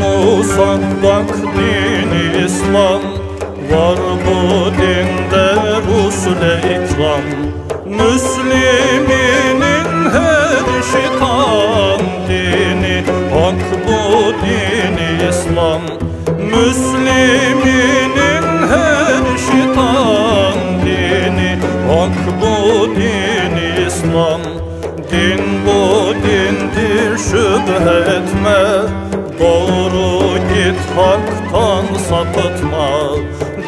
musaddak din İslam Var bu dinde rusul ikram? Müsliminin her şitan dini. Hak bu din İslam. Müsliminin her şitan dini. Hak bu din İslam. Din bu dindir şüphe etme Doğru git haktan sapıtma.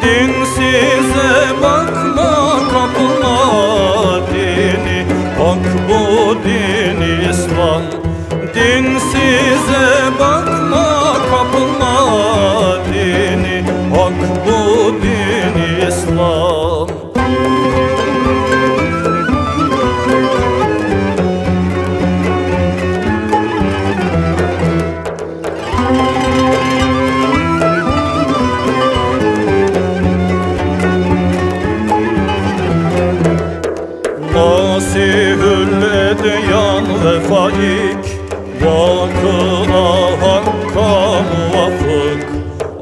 Dinsize bakma kapıma. Dini hak bu din İslam. Dinsize bakma Nasihül edyan ve faik Vakıa hakka muvafık.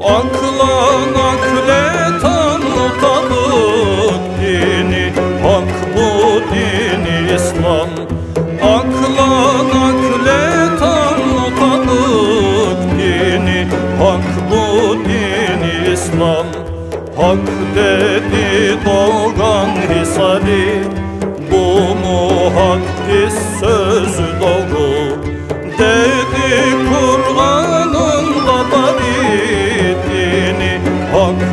Akla nakle tan mutabık Dini hak bu dini İslam. Akla nakle tan mutabık Dini hak bu dini İslam. Hak dedi doğan hisari hakkı sözü doğru Dedi Kur'an'ın da baritini Hakkı